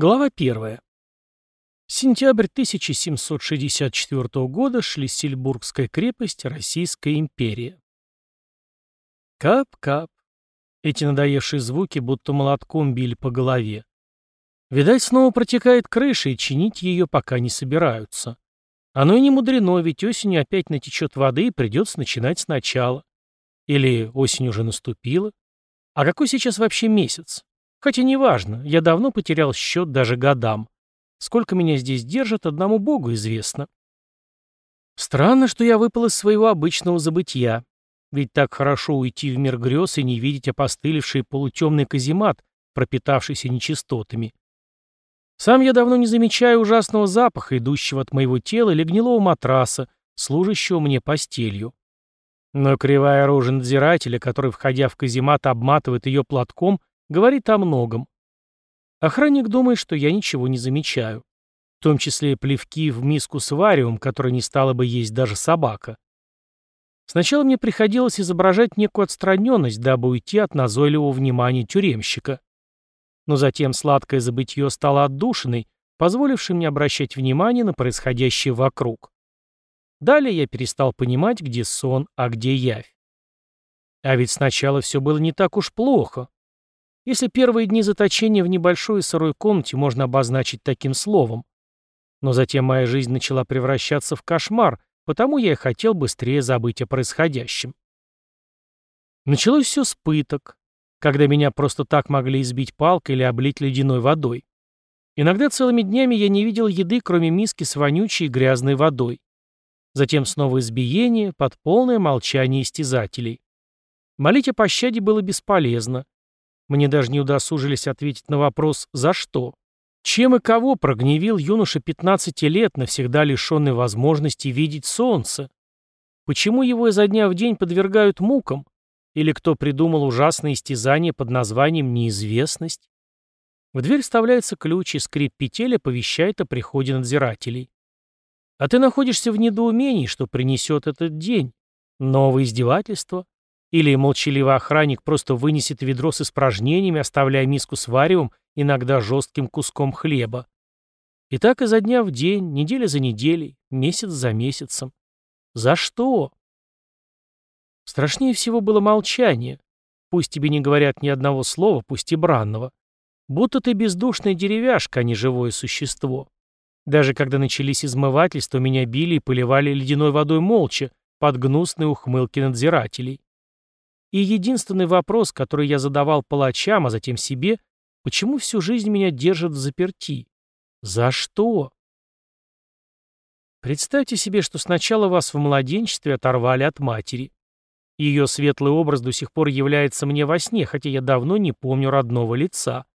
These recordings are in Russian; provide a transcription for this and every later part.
Глава 1. Сентябрь 1764 года. Шлиссельбургская крепость. Российская империя. Кап-кап. Эти надоевшие звуки будто молотком били по голове. Видать, снова протекает крыша, и чинить ее пока не собираются. Оно и не мудрено, ведь осенью опять натечет воды, и придется начинать сначала. Или осень уже наступила. А какой сейчас вообще месяц? Хотя неважно, я давно потерял счет даже годам. Сколько меня здесь держат, одному богу известно. Странно, что я выпал из своего обычного забытия. Ведь так хорошо уйти в мир грез и не видеть опостылевший полутемный каземат, пропитавшийся нечистотами. Сам я давно не замечаю ужасного запаха, идущего от моего тела или гнилого матраса, служащего мне постелью. Но кривая рожа надзирателя, который, входя в каземат, обматывает ее платком, говорит о многом. Охранник думает, что я ничего не замечаю. В том числе плевки в миску с вариум, который не стала бы есть даже собака. Сначала мне приходилось изображать некую отстраненность, дабы уйти от назойливого внимания тюремщика. Но затем сладкое забытье стало отдушиной, позволившим мне обращать внимание на происходящее вокруг. Далее я перестал понимать, где сон, а где явь. А ведь сначала все было не так уж плохо. Если первые дни заточения в небольшой сырой комнате можно обозначить таким словом. Но затем моя жизнь начала превращаться в кошмар, потому я и хотел быстрее забыть о происходящем. Началось все с пыток, когда меня просто так могли избить палкой или облить ледяной водой. Иногда целыми днями я не видел еды, кроме миски с вонючей грязной водой. Затем снова избиение под полное молчание истязателей. Молить о пощаде было бесполезно. Мне даже не удосужились ответить на вопрос «За что?». Чем и кого прогневил юноша 15 лет, навсегда лишенный возможности видеть солнце? Почему его изо дня в день подвергают мукам? Или кто придумал ужасное истязание под названием «неизвестность»? В дверь вставляется ключ, и скрип петель оповещает о приходе надзирателей. А ты находишься в недоумении, что принесет этот день. Новое издевательство? Или молчаливый охранник просто вынесет ведро с испражнениями, оставляя миску с варевом, иногда жестким куском хлеба. И так изо дня в день, неделя за неделей, месяц за месяцем. За что? Страшнее всего было молчание. Пусть тебе не говорят ни одного слова, пусть и бранного. Будто ты бездушная деревяшка, а не живое существо. Даже когда начались измывательства, меня били и поливали ледяной водой молча, под гнусные ухмылки надзирателей. И единственный вопрос, который я задавал палачам, а затем себе, почему всю жизнь меня держат в заперти? За что? Представьте себе, что сначала вас в младенчестве оторвали от матери. Ее светлый образ до сих пор является мне во сне, хотя я давно не помню родного лица.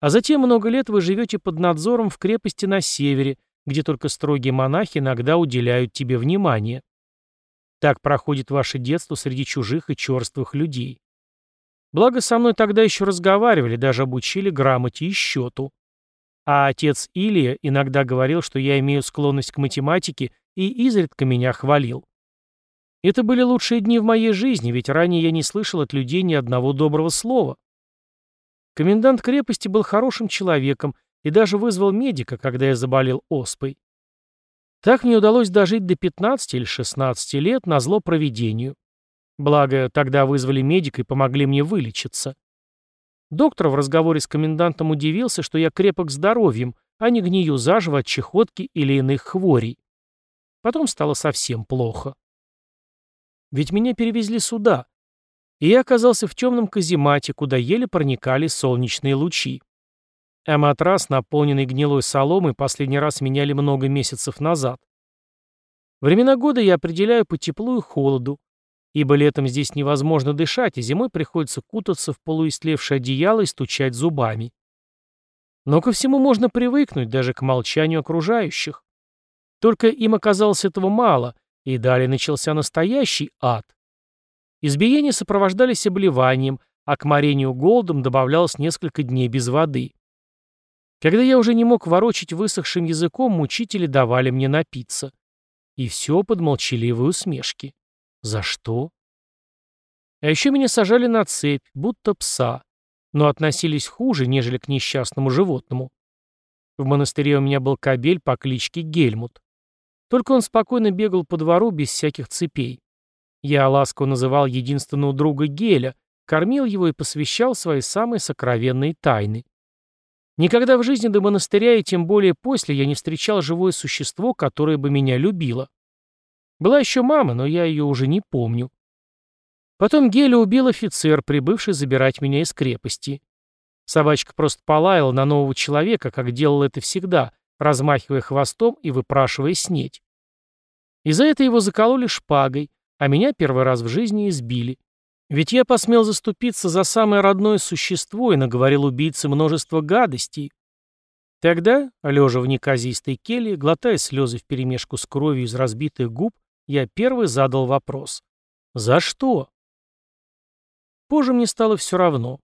А затем много лет вы живете под надзором в крепости на севере, где только строгие монахи иногда уделяют тебе внимание. Так проходит ваше детство среди чужих и черствых людей. Благо, со мной тогда еще разговаривали, даже обучили грамоте и счету. А отец Илия иногда говорил, что я имею склонность к математике и изредка меня хвалил. Это были лучшие дни в моей жизни, ведь ранее я не слышал от людей ни одного доброго слова. Комендант крепости был хорошим человеком и даже вызвал медика, когда я заболел оспой. Так мне удалось дожить до 15 или 16 лет на зло проведению. Благо, тогда вызвали медика и помогли мне вылечиться. Доктор в разговоре с комендантом удивился, что я крепок здоровьем, а не гнию заживо от чехотки или иных хворей. Потом стало совсем плохо. Ведь меня перевезли сюда, и я оказался в темном каземате, куда еле проникали солнечные лучи. А матрас, наполненный гнилой соломой, последний раз меняли много месяцев назад. Времена года я определяю по теплу и холоду, ибо летом здесь невозможно дышать, и зимой приходится кутаться в полуистлевшее одеяло и стучать зубами. Но ко всему можно привыкнуть, даже к молчанию окружающих. Только им оказалось этого мало, и далее начался настоящий ад. Избиения сопровождались обливанием, а к морению голодом добавлялось несколько дней без воды. Когда я уже не мог ворочить высохшим языком, мучители давали мне напиться. И все под молчаливые усмешки. За что? А еще меня сажали на цепь, будто пса, но относились хуже, нежели к несчастному животному. В монастыре у меня был кобель по кличке Гельмут. Только он спокойно бегал по двору без всяких цепей. Я ласково называл единственного друга Геля, кормил его и посвящал свои самые сокровенные тайны. Никогда в жизни до монастыря и тем более после я не встречал живое существо, которое бы меня любило. Была еще мама, но я ее уже не помню. Потом Геля убил офицер, прибывший забирать меня из крепости. Собачка просто полаяла на нового человека, как делала это всегда, размахивая хвостом и выпрашивая снеть. И за это его закололи шпагой, а меня первый раз в жизни избили. Ведь я посмел заступиться за самое родное существо и наговорил убийце множество гадостей. Тогда, лежа в неказистой келье, глотая слезы вперемешку с кровью из разбитых губ, я первый задал вопрос. «За что?» Позже мне стало все равно.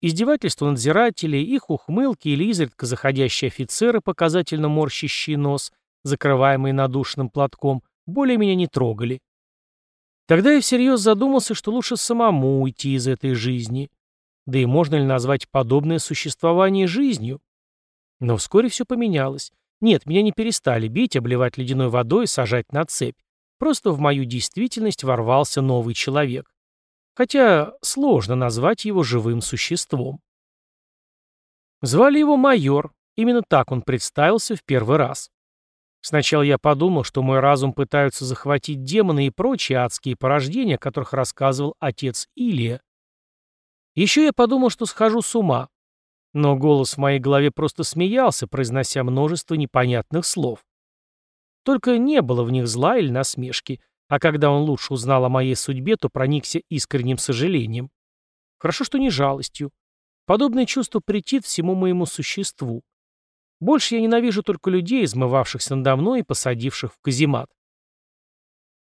Издевательства надзирателей, их ухмылки или изредка заходящие офицеры, показательно морщащие нос, закрываемые надушенным платком, более меня не трогали. Тогда я всерьез задумался, что лучше самому уйти из этой жизни. Да и можно ли назвать подобное существование жизнью? Но вскоре все поменялось. Нет, меня не перестали бить, обливать ледяной водой и сажать на цепь. Просто в мою действительность ворвался новый человек. Хотя сложно назвать его живым существом. Звали его майор, именно так он представился в первый раз. Сначала я подумал, что мой разум пытаются захватить демоны и прочие адские порождения, о которых рассказывал отец Илия. Еще я подумал, что схожу с ума. Но голос в моей голове просто смеялся, произнося множество непонятных слов. Только не было в них зла или насмешки, а когда он лучше узнал о моей судьбе, то проникся искренним сожалением. Хорошо, что не жалостью. Подобное чувство претит всему моему существу. Больше я ненавижу только людей, измывавшихся надо мной и посадивших в каземат.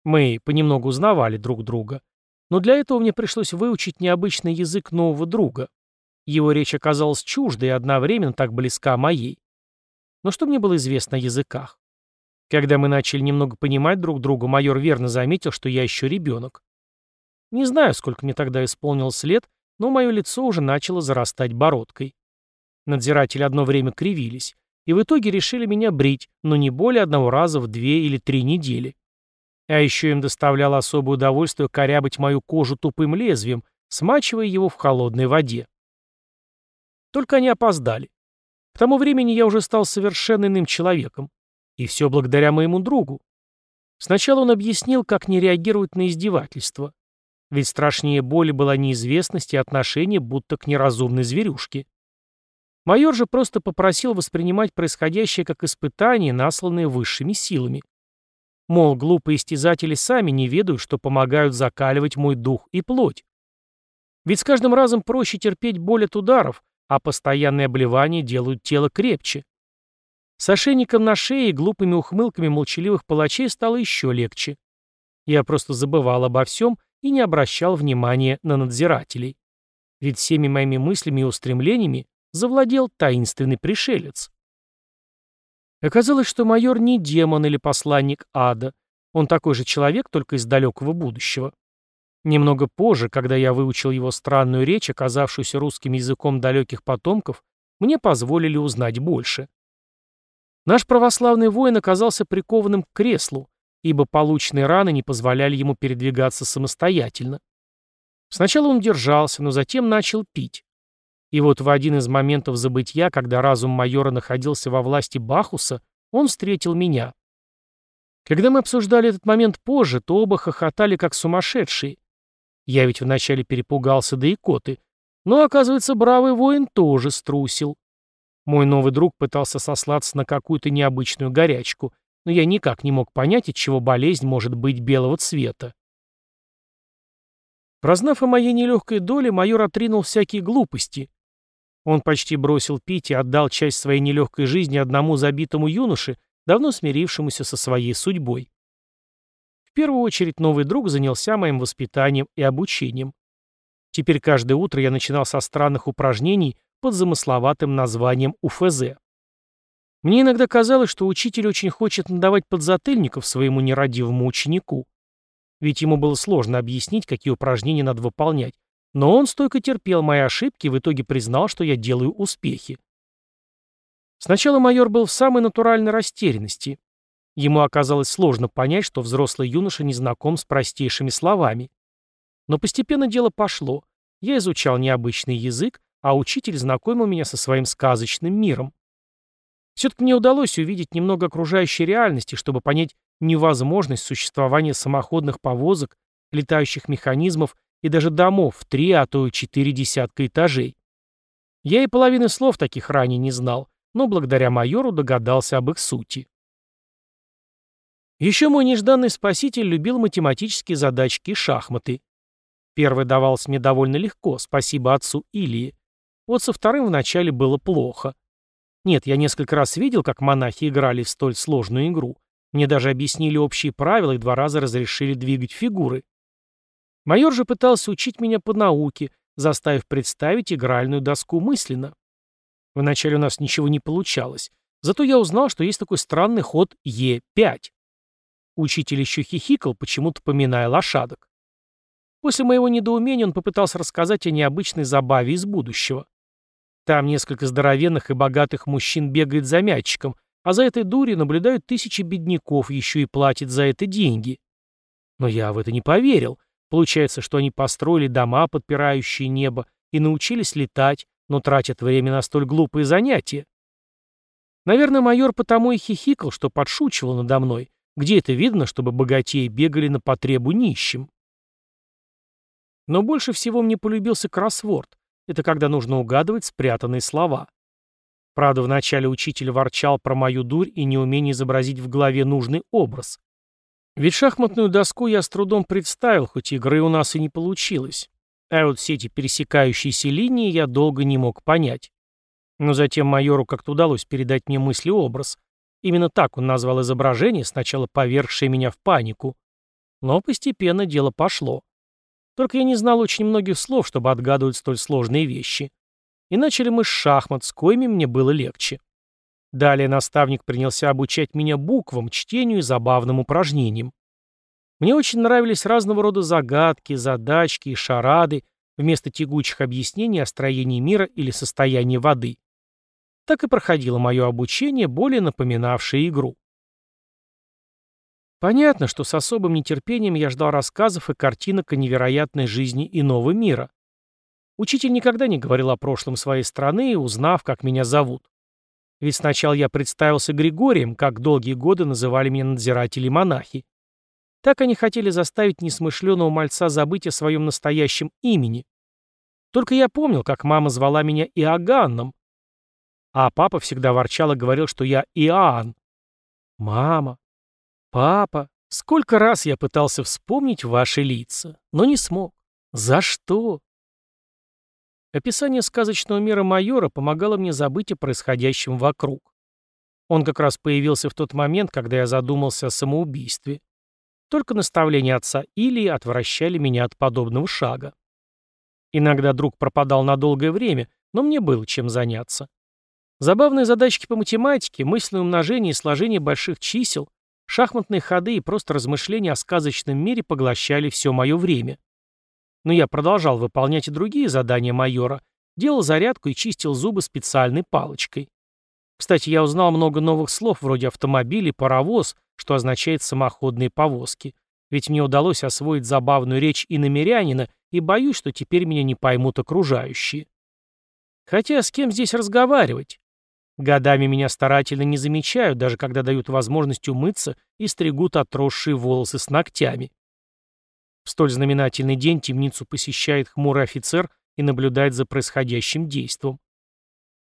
Мы понемногу узнавали друг друга. Но для этого мне пришлось выучить необычный язык нового друга. Его речь оказалась чуждой и одновременно так близка моей. Но что мне было известно о языках? Когда мы начали немного понимать друг друга, майор верно заметил, что я еще ребенок. Не знаю, сколько мне тогда исполнилось лет, но мое лицо уже начало зарастать бородкой. Надзиратели одно время кривились, и в итоге решили меня брить, но не более одного раза в две или три недели. А еще им доставляло особое удовольствие корябать мою кожу тупым лезвием, смачивая его в холодной воде. Только они опоздали. К тому времени я уже стал совершенно иным человеком. И все благодаря моему другу. Сначала он объяснил, как не реагировать на издевательства. Ведь страшнее боли была неизвестность и отношение будто к неразумной зверюшке. Майор же просто попросил воспринимать происходящее как испытание, насланное высшими силами. Мол, глупые истязатели сами не ведают, что помогают закаливать мой дух и плоть. Ведь с каждым разом проще терпеть боль от ударов, а постоянные обливания делают тело крепче. С ошейником на шее и глупыми ухмылками молчаливых палачей стало еще легче. Я просто забывал обо всем и не обращал внимания на надзирателей. Ведь всеми моими мыслями и устремлениями завладел таинственный пришелец. Оказалось, что майор не демон или посланник ада. Он такой же человек, только из далекого будущего. Немного позже, когда я выучил его странную речь, оказавшуюся русским языком далеких потомков, мне позволили узнать больше. Наш православный воин оказался прикованным к креслу, ибо полученные раны не позволяли ему передвигаться самостоятельно. Сначала он держался, но затем начал пить. И вот в один из моментов забытья, когда разум майора находился во власти Бахуса, он встретил меня. Когда мы обсуждали этот момент позже, то оба хохотали как сумасшедшие. Я ведь вначале перепугался до икоты, но, оказывается, бравый воин тоже струсил. Мой новый друг пытался сослаться на какую-то необычную горячку, но я никак не мог понять, от чего болезнь может быть белого цвета. Прознав о моей нелегкой доле, майор отринул всякие глупости. Он почти бросил пить и отдал часть своей нелегкой жизни одному забитому юноше, давно смирившемуся со своей судьбой. В первую очередь новый друг занялся моим воспитанием и обучением. Теперь каждое утро я начинал со странных упражнений под замысловатым названием УФЗ. Мне иногда казалось, что учитель очень хочет надавать подзатыльников своему нерадивому ученику. Ведь ему было сложно объяснить, какие упражнения надо выполнять, но он стойко терпел мои ошибки и в итоге признал, что я делаю успехи. Сначала майор был в самой натуральной растерянности. Ему оказалось сложно понять, что взрослый юноша не знаком с простейшими словами. Но постепенно дело пошло. Я изучал необычный язык, а учитель знакомил меня со своим сказочным миром. Все-таки мне удалось увидеть немного окружающей реальности, чтобы понять невозможность существования самоходных повозок, летающих механизмов и даже домов в три, а то и четыре десятка этажей. Я и половины слов таких ранее не знал, но благодаря майору догадался об их сути. Еще мой нежданный спаситель любил математические задачки и шахматы. Первый давался мне довольно легко, спасибо отцу Илии. Вот со вторым вначале было плохо. Нет, я несколько раз видел, как монахи играли в столь сложную игру. Мне даже объяснили общие правила и два раза разрешили двигать фигуры. Майор же пытался учить меня по науке, заставив представить игральную доску мысленно. Вначале у нас ничего не получалось, зато я узнал, что есть такой странный ход Е5. Учитель еще хихикал, почему-то поминая лошадок. После моего недоумения он попытался рассказать о необычной забаве из будущего. Там несколько здоровенных и богатых мужчин бегает за мячиком, а за этой дурью наблюдают тысячи бедняков, еще и платят за это деньги. Но я в это не поверил. Получается, что они построили дома, подпирающие небо, и научились летать, но тратят время на столь глупые занятия. Наверное, майор потому и хихикал, что подшучивал надо мной, где это видно, чтобы богатеи бегали на потребу нищим? Но больше всего мне полюбился кроссворд. Это когда нужно угадывать спрятанные слова. Правда, вначале учитель ворчал про мою дурь и неумение изобразить в голове нужный образ. Ведь шахматную доску я с трудом представил, хоть игры у нас и не получилось. А вот все эти пересекающиеся линии я долго не мог понять. Но затем майору как-то удалось передать мне мысли-образ, Именно так он назвал изображение, сначала повергшее меня в панику. Но постепенно дело пошло. Только я не знал очень многих слов, чтобы отгадывать столь сложные вещи. И начали мы с шахмат, с коими мне было легче. Далее наставник принялся обучать меня буквам, чтению и забавным упражнениям. Мне очень нравились разного рода загадки, задачки и шарады, вместо тягучих объяснений о строении мира или состоянии воды. Так и проходило мое обучение, более напоминавшее игру. Понятно, что с особым нетерпением я ждал рассказов и картинок о невероятной жизни иного мира. Учитель никогда не говорил о прошлом своей страны, узнав, как меня зовут. Ведь сначала я представился Григорием, как долгие годы называли меня надзиратели-монахи. Так они хотели заставить несмышленого мальца забыть о своем настоящем имени. Только я помнил, как мама звала меня Иоганном, а папа всегда ворчал и говорил, что я Иоанн. Мама, папа, сколько раз я пытался вспомнить ваши лица, но не смог. За что? Описание сказочного мира майора помогало мне забыть о происходящем вокруг. Он как раз появился в тот момент, когда я задумался о самоубийстве. Только наставления отца Илии отвращали меня от подобного шага. Иногда друг пропадал на долгое время, но мне было чем заняться. Забавные задачки по математике, мысленное умножение и сложение больших чисел, шахматные ходы и просто размышления о сказочном мире поглощали все мое время. Но я продолжал выполнять и другие задания майора, делал зарядку и чистил зубы специальной палочкой. Кстати, я узнал много новых слов вроде автомобиль и паровоз, что означает самоходные повозки. Ведь мне удалось освоить забавную речь иномерянина, и боюсь, что теперь меня не поймут окружающие. Хотя с кем здесь разговаривать? Годами меня старательно не замечают, даже когда дают возможность умыться и стригут отросшие волосы с ногтями. В столь знаменательный день темницу посещает хмурый офицер и наблюдает за происходящим действом.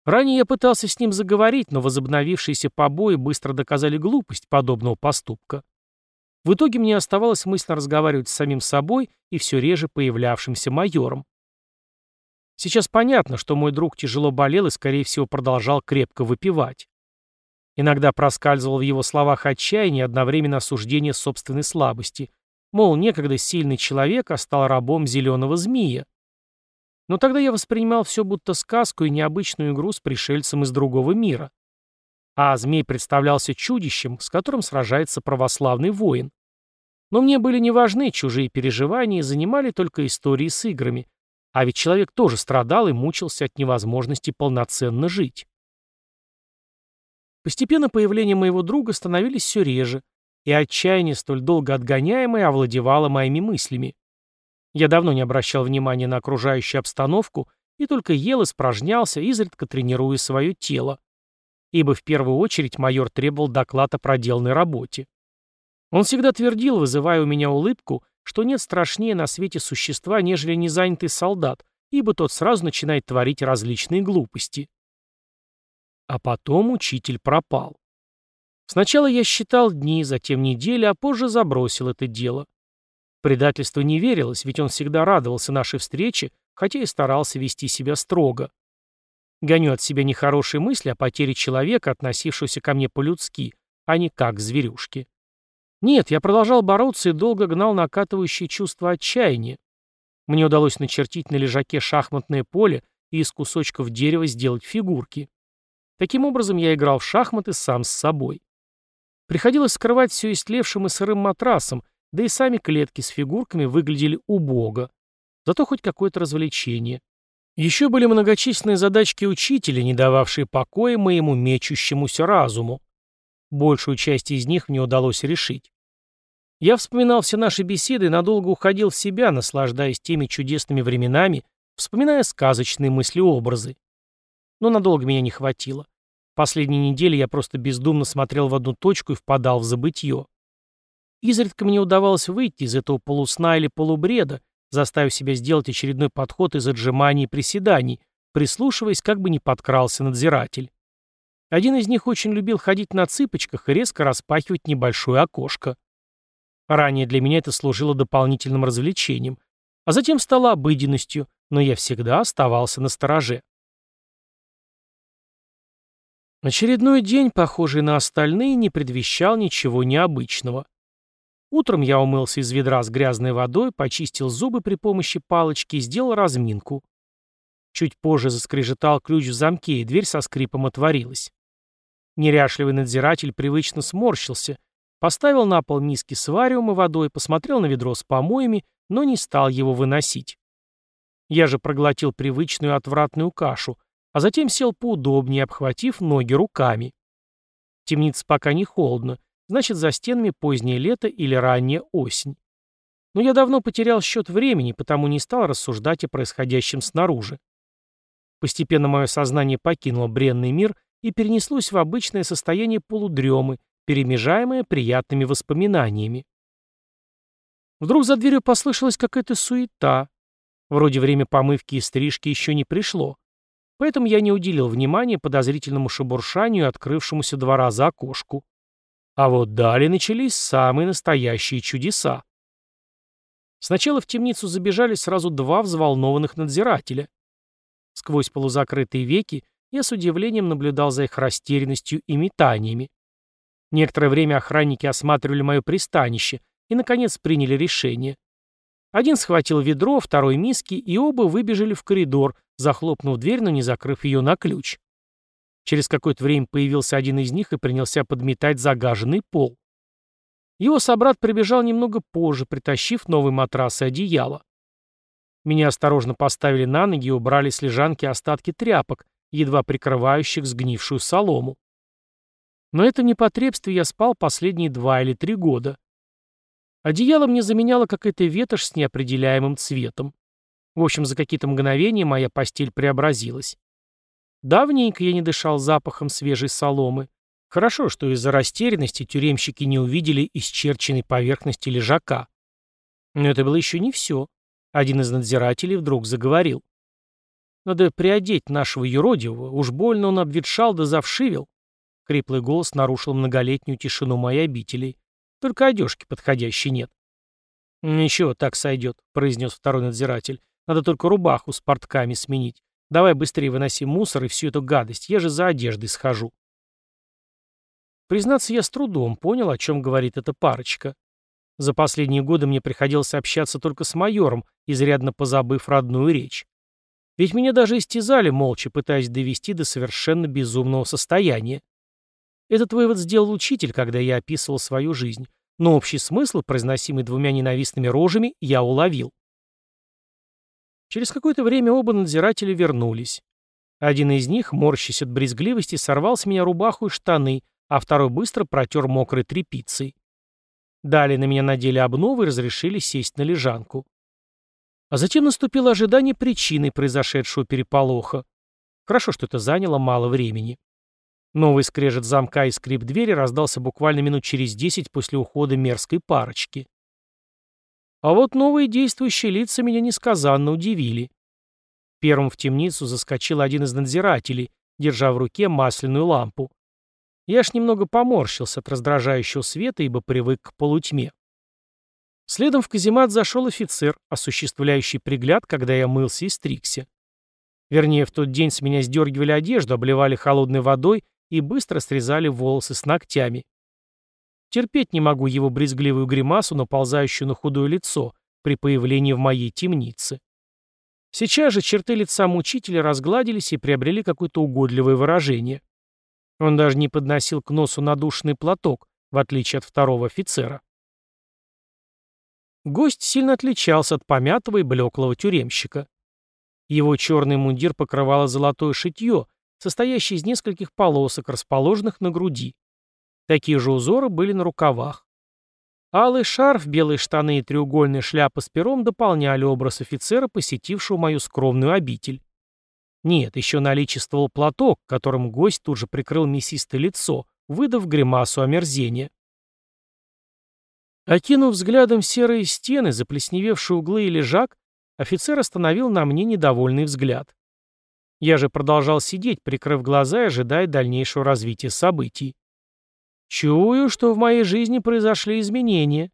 Ранее я пытался с ним заговорить, но возобновившиеся побои быстро доказали глупость подобного поступка. В итоге мне оставалось мысленно разговаривать с самим собой и все реже появлявшимся майором. Сейчас понятно, что мой друг тяжело болел и, скорее всего, продолжал крепко выпивать. Иногда проскальзывал в его словах отчаяние и одновременно осуждение собственной слабости. Мол, некогда сильный человек, а стал рабом зеленого змея. Но тогда я воспринимал все будто сказку и необычную игру с пришельцем из другого мира. А змей представлялся чудищем, с которым сражается православный воин. Но мне были не важны чужие переживания и занимали только истории с играми, а ведь человек тоже страдал и мучился от невозможности полноценно жить. Постепенно появление моего друга становились все реже, и отчаяние, столь долго отгоняемое, овладевало моими мыслями. Я давно не обращал внимания на окружающую обстановку и только ел, испражнялся, изредка тренируя свое тело. Ибо в первую очередь майор требовал доклад о проделанной работе. Он всегда твердил, вызывая у меня улыбку, что нет страшнее на свете существа, нежели незанятый солдат, ибо тот сразу начинает творить различные глупости. А потом учитель пропал. Сначала я считал дни, затем недели, а позже забросил это дело. Предательство не верилось, ведь он всегда радовался нашей встрече, хотя и старался вести себя строго. Гоню от себя нехорошие мысли о потере человека, относившегося ко мне по-людски, а не как к зверюшке. Нет, я продолжал бороться и долго гнал накатывающее чувство отчаяния. Мне удалось начертить на лежаке шахматное поле и из кусочков дерева сделать фигурки. Таким образом, я играл в шахматы сам с собой. Приходилось скрывать все истлевшим и сырым матрасом, да и сами клетки с фигурками выглядели убого. Зато хоть какое-то развлечение. Еще были многочисленные задачки учителя, не дававшие покоя моему мечущемуся разуму. Большую часть из них мне удалось решить. Я вспоминал все наши беседы и надолго уходил в себя, наслаждаясь теми чудесными временами, вспоминая сказочные мысли-образы. Но надолго меня не хватило. Последние недели я просто бездумно смотрел в одну точку и впадал в забытье. Изредка мне удавалось выйти из этого полусна или полубреда, заставив себя сделать очередной подход из отжиманий и приседаний, прислушиваясь, как бы не подкрался надзиратель. Один из них очень любил ходить на цыпочках и резко распахивать небольшое окошко. Ранее для меня это служило дополнительным развлечением, а затем стало обыденностью, но я всегда оставался на стороже. Очередной день, похожий на остальные, не предвещал ничего необычного. Утром я умылся из ведра с грязной водой, почистил зубы при помощи палочки и сделал разминку. Чуть позже заскрежетал ключ в замке, и дверь со скрипом отворилась. Неряшливый надзиратель привычно сморщился, поставил на пол миски с вариум и водой, посмотрел на ведро с помоями, но не стал его выносить. Я же проглотил привычную отвратную кашу, а затем сел поудобнее, обхватив ноги руками. Темница пока не холодно, значит, за стенами позднее лето или ранняя осень. Но я давно потерял счет времени, потому не стал рассуждать о происходящем снаружи. Постепенно мое сознание покинуло бренный мир и перенеслось в обычное состояние полудремы, перемежаемое приятными воспоминаниями. Вдруг за дверью послышалась какая-то суета. Вроде время помывки и стрижки еще не пришло. Поэтому я не уделил внимания подозрительному шебуршанию открывшемуся два раза окошку. А вот далее начались самые настоящие чудеса. Сначала в темницу забежали сразу два взволнованных надзирателя. Сквозь полузакрытые веки я с удивлением наблюдал за их растерянностью и метаниями. Некоторое время охранники осматривали мое пристанище и, наконец, приняли решение. Один схватил ведро, второй миски, и оба выбежали в коридор, захлопнув дверь, но не закрыв ее на ключ. Через какое-то время появился один из них и принялся подметать загаженный пол. Его собрат прибежал немного позже, притащив новый матрас и одеяло. Меня осторожно поставили на ноги и убрали с лежанки остатки тряпок, едва прикрывающих сгнившую солому. Но это непотребстве я спал последние два или три года. Одеяло мне заменяла какая-то ветошь с неопределяемым цветом. В общем, за какие-то мгновения моя постель преобразилась. Давненько я не дышал запахом свежей соломы. Хорошо, что из-за растерянности тюремщики не увидели исчерченной поверхности лежака. Но это было еще не все. Один из надзирателей вдруг заговорил. Надо приодеть нашего юродивого, уж больно он обветшал да завшивел. Хриплый голос нарушил многолетнюю тишину моей обители. Только одежки подходящей нет. «Ничего, так сойдет», — произнес второй надзиратель. «Надо только рубаху с портками сменить. Давай быстрее выноси мусор и всю эту гадость. Я же за одеждой схожу». Признаться, я с трудом понял, о чем говорит эта парочка. За последние годы мне приходилось общаться только с майором, изрядно позабыв родную речь. Ведь меня даже истязали молча, пытаясь довести до совершенно безумного состояния. Этот вывод сделал учитель, когда я описывал свою жизнь, но общий смысл, произносимый двумя ненавистными рожами, я уловил. Через какое-то время оба надзирателя вернулись. Один из них, морщась от брезгливости, сорвал с меня рубаху и штаны, а второй быстро протер мокрой тряпицей. Далее на меня надели обновы и разрешили сесть на лежанку. А затем наступило ожидание причины произошедшего переполоха. Хорошо, что это заняло мало времени. Новый скрежет замка и скрип двери раздался буквально минут через десять после ухода мерзкой парочки. А вот новые действующие лица меня несказанно удивили. Первым в темницу заскочил один из надзирателей, держа в руке масляную лампу. Я аж немного поморщился от раздражающего света, ибо привык к полутьме. Следом в каземат зашел офицер, осуществляющий пригляд, когда я мылся и стригся. Вернее, в тот день с меня сдергивали одежду, обливали холодной водой и быстро срезали волосы с ногтями. Терпеть не могу его брезгливую гримасу, наползающую на худое лицо, при появлении в моей темнице. Сейчас же черты лица мучителя разгладились и приобрели какое-то угодливое выражение. Он даже не подносил к носу надушенный платок, в отличие от второго офицера. Гость сильно отличался от помятого и блеклого тюремщика. Его черный мундир покрывало золотое шитье, состоящее из нескольких полосок, расположенных на груди. Такие же узоры были на рукавах. Алый шарф, белые штаны и треугольная шляпа с пером дополняли образ офицера, посетившего мою скромную обитель. Нет, еще наличествовал платок, которым гость тут же прикрыл мясистое лицо, выдав гримасу омерзения. Окинув взглядом серые стены, заплесневевшие углы и лежак, офицер остановил на мне недовольный взгляд. Я же продолжал сидеть, прикрыв глаза и ожидая дальнейшего развития событий. Чую, что в моей жизни произошли изменения.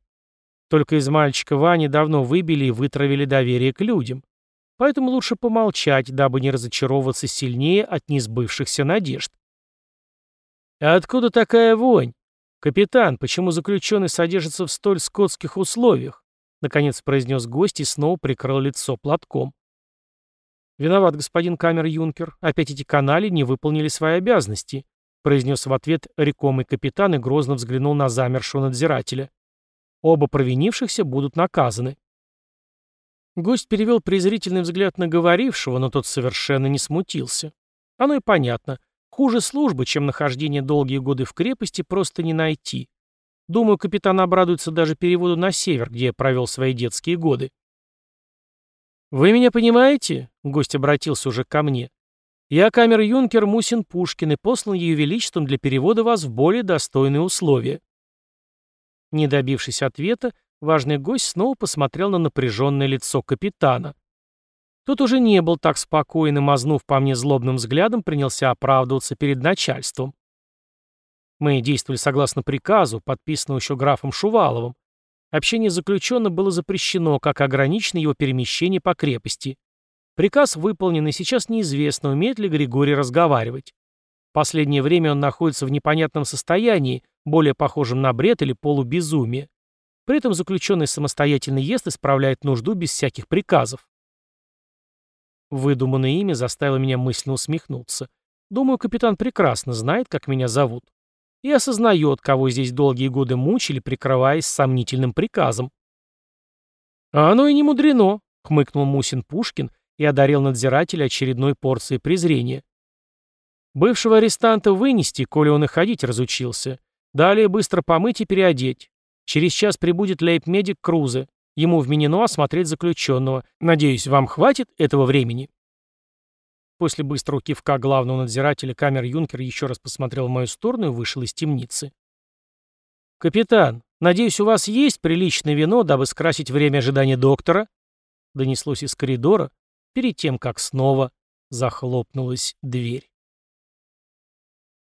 Только из мальчика Вани давно выбили и вытравили доверие к людям. Поэтому лучше помолчать, дабы не разочаровываться сильнее от несбывшихся надежд. «А откуда такая вонь?» «Капитан, почему заключенный содержится в столь скотских условиях?» Наконец произнес гость и снова прикрыл лицо платком. «Виноват, господин камер-юнкер. Опять эти канали не выполнили свои обязанности», произнес в ответ рекомый капитан и грозно взглянул на замершего надзирателя. «Оба провинившихся будут наказаны». Гость перевел презрительный взгляд на говорившего, но тот совершенно не смутился. Оно и понятно. Хуже службы, чем нахождение долгие годы в крепости, просто не найти. Думаю, капитан обрадуется даже переводу на север, где я провел свои детские годы. «Вы меня понимаете?» — гость обратился уже ко мне. «Я камер-юнкер Мусин Пушкин и послан Ее Величеством для перевода вас в более достойные условия». Не добившись ответа, важный гость снова посмотрел на напряженное лицо капитана. Тот уже не был так спокоен и, мазнув по мне злобным взглядом, принялся оправдываться перед начальством. Мы действовали согласно приказу, подписанному еще графом Шуваловым. Общение заключенным было запрещено, как ограничено его перемещение по крепости. Приказ выполнен, и сейчас неизвестно, умеет ли Григорий разговаривать. Последнее время он находится в непонятном состоянии, более похожем на бред или полубезумие. При этом заключенный самостоятельно ест и справляет нужду без всяких приказов. Выдуманное имя заставило меня мысленно усмехнуться. Думаю, капитан прекрасно знает, как меня зовут. И осознает, кого здесь долгие годы мучили, прикрываясь сомнительным приказом. «А оно и не мудрено», — хмыкнул Мусин Пушкин и одарил надзирателя очередной порцией презрения. «Бывшего арестанта вынести, коли он и ходить разучился. Далее быстро помыть и переодеть. Через час прибудет лейб-медик Крузе. Ему вменено осмотреть заключенного. Надеюсь, вам хватит этого времени?» После быстрого кивка главного надзирателя камер юнкер еще раз посмотрел в мою сторону и вышел из темницы. «Капитан, надеюсь, у вас есть приличное вино, дабы скрасить время ожидания доктора?» Донеслось из коридора, перед тем, как снова захлопнулась дверь.